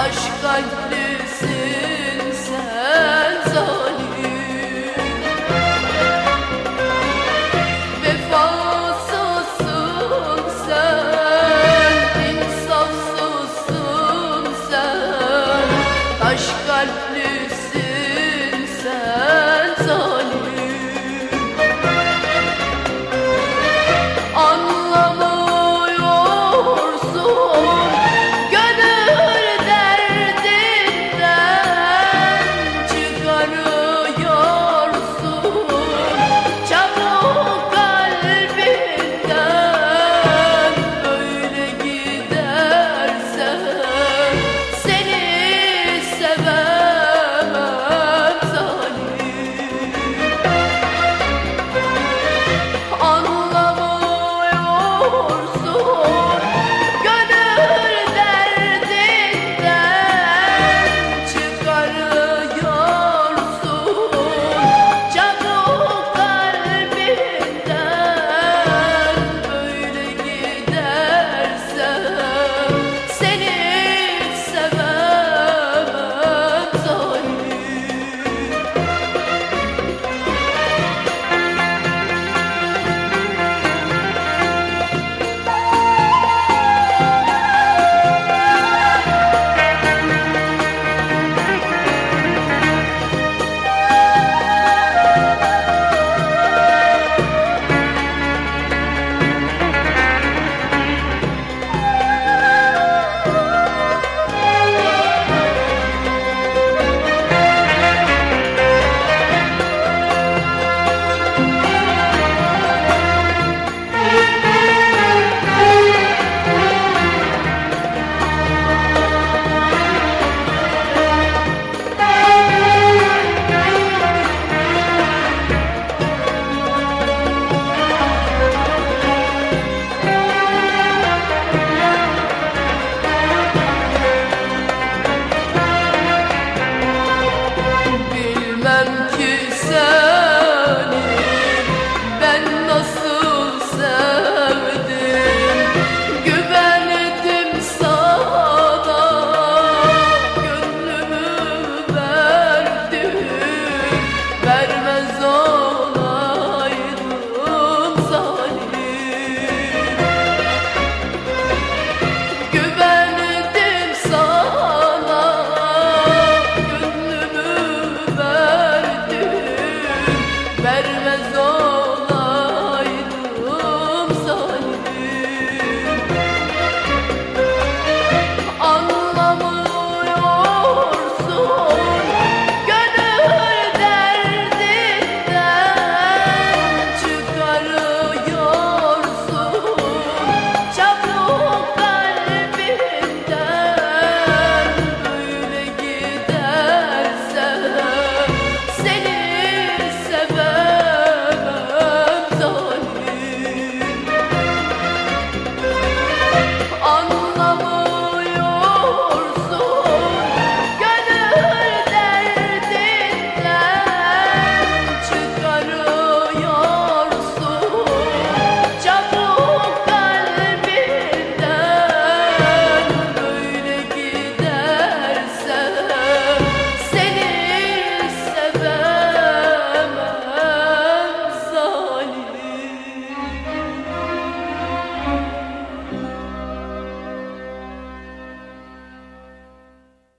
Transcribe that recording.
taş kalpli برمز